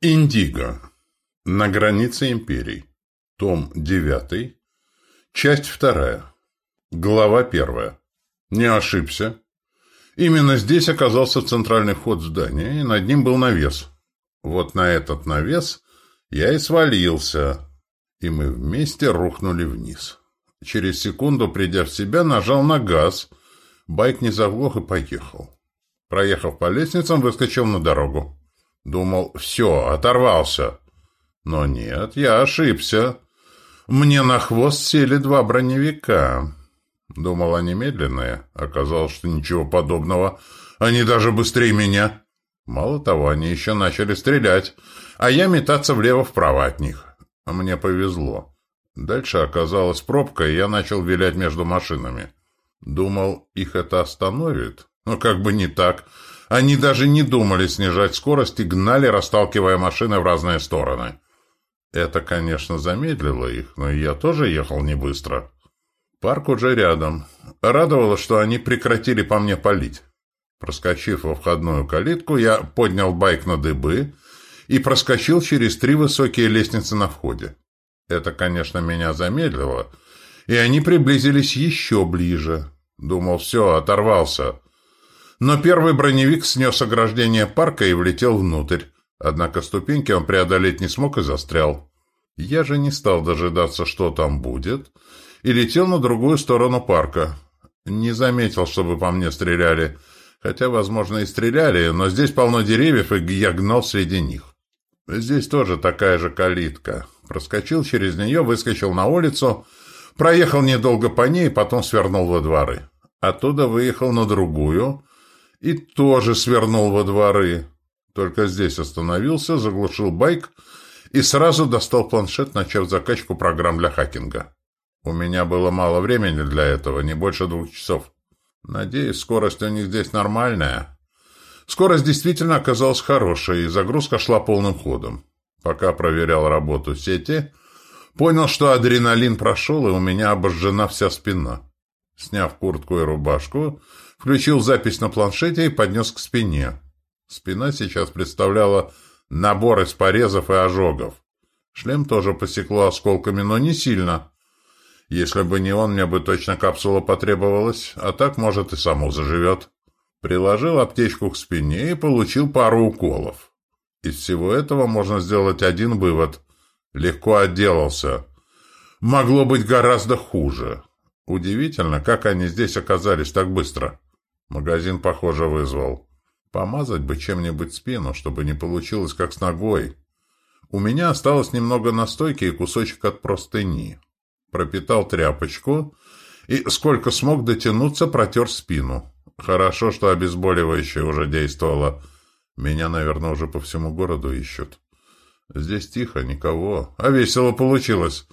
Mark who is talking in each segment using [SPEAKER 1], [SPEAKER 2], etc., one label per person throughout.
[SPEAKER 1] Индиго. На границе империй. Том 9. Часть 2. Глава 1. Не ошибся. Именно здесь оказался центральный вход в здание, и над ним был навес. Вот на этот навес я и свалился, и мы вместе рухнули вниз. Через секунду, придя в себя, нажал на газ. Байк не заглох и поехал. Проехав по лестницам, выскочил на дорогу. Думал, все, оторвался. Но нет, я ошибся. Мне на хвост сели два броневика. Думал, они медленные. Оказалось, что ничего подобного. Они даже быстрее меня. Мало того, они еще начали стрелять, а я метаться влево-вправо от них. Мне повезло. Дальше оказалась пробка, и я начал вилять между машинами. Думал, их это остановит. Но как бы не так. Они даже не думали снижать скорость и гнали, расталкивая машины в разные стороны. Это, конечно, замедлило их, но я тоже ехал не быстро. Парк уже рядом. Радовало, что они прекратили по мне палить. Проскочив во входную калитку, я поднял байк на дыбы и проскочил через три высокие лестницы на входе. Это, конечно, меня замедлило, и они приблизились еще ближе. Думал, все, оторвался. Но первый броневик снес ограждение парка и влетел внутрь. Однако ступеньки он преодолеть не смог и застрял. Я же не стал дожидаться, что там будет, и летел на другую сторону парка. Не заметил, чтобы по мне стреляли. Хотя, возможно, и стреляли, но здесь полно деревьев, и я гнал среди них. Здесь тоже такая же калитка. Проскочил через нее, выскочил на улицу, проехал недолго по ней, потом свернул во дворы. Оттуда выехал на другую, и тоже свернул во дворы. Только здесь остановился, заглушил байк и сразу достал планшет, начав закачку программ для хакинга. У меня было мало времени для этого, не больше двух часов. Надеюсь, скорость у них здесь нормальная. Скорость действительно оказалась хорошей, и загрузка шла полным ходом. Пока проверял работу сети, понял, что адреналин прошел, и у меня обожжена вся спина. Сняв куртку и рубашку, включил запись на планшете и поднес к спине. Спина сейчас представляла набор из порезов и ожогов. Шлем тоже посекло осколками, но не сильно. Если бы не он, мне бы точно капсула потребовалась, а так, может, и саму заживет. Приложил аптечку к спине и получил пару уколов. Из всего этого можно сделать один вывод. Легко отделался. Могло быть гораздо хуже. Удивительно, как они здесь оказались так быстро. Магазин, похоже, вызвал. Помазать бы чем-нибудь спину, чтобы не получилось как с ногой. У меня осталось немного настойки и кусочек от простыни. Пропитал тряпочку и, сколько смог дотянуться, протер спину. Хорошо, что обезболивающее уже действовало. Меня, наверное, уже по всему городу ищут. Здесь тихо, никого. А весело получилось.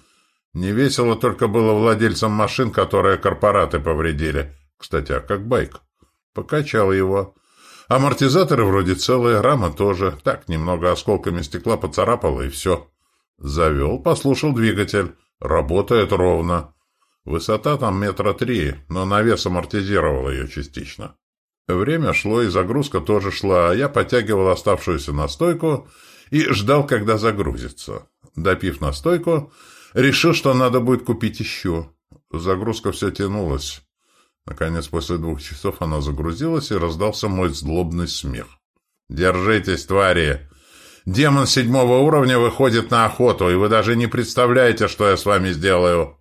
[SPEAKER 1] Не весело только было владельцам машин, которые корпораты повредили. Кстати, а как байк? Покачал его. Амортизаторы вроде целые, рама тоже. Так, немного осколками стекла поцарапало, и все. Завел, послушал двигатель. Работает ровно. Высота там метра три, но навес амортизировал ее частично. Время шло, и загрузка тоже шла, а я подтягивал оставшуюся настойку и ждал, когда загрузится. Допив настойку, решил, что надо будет купить еще. Загрузка все тянулась. Наконец, после двух часов она загрузилась, и раздался мой злобный смех. «Держитесь, твари! Демон седьмого уровня выходит на охоту, и вы даже не представляете, что я с вами сделаю!»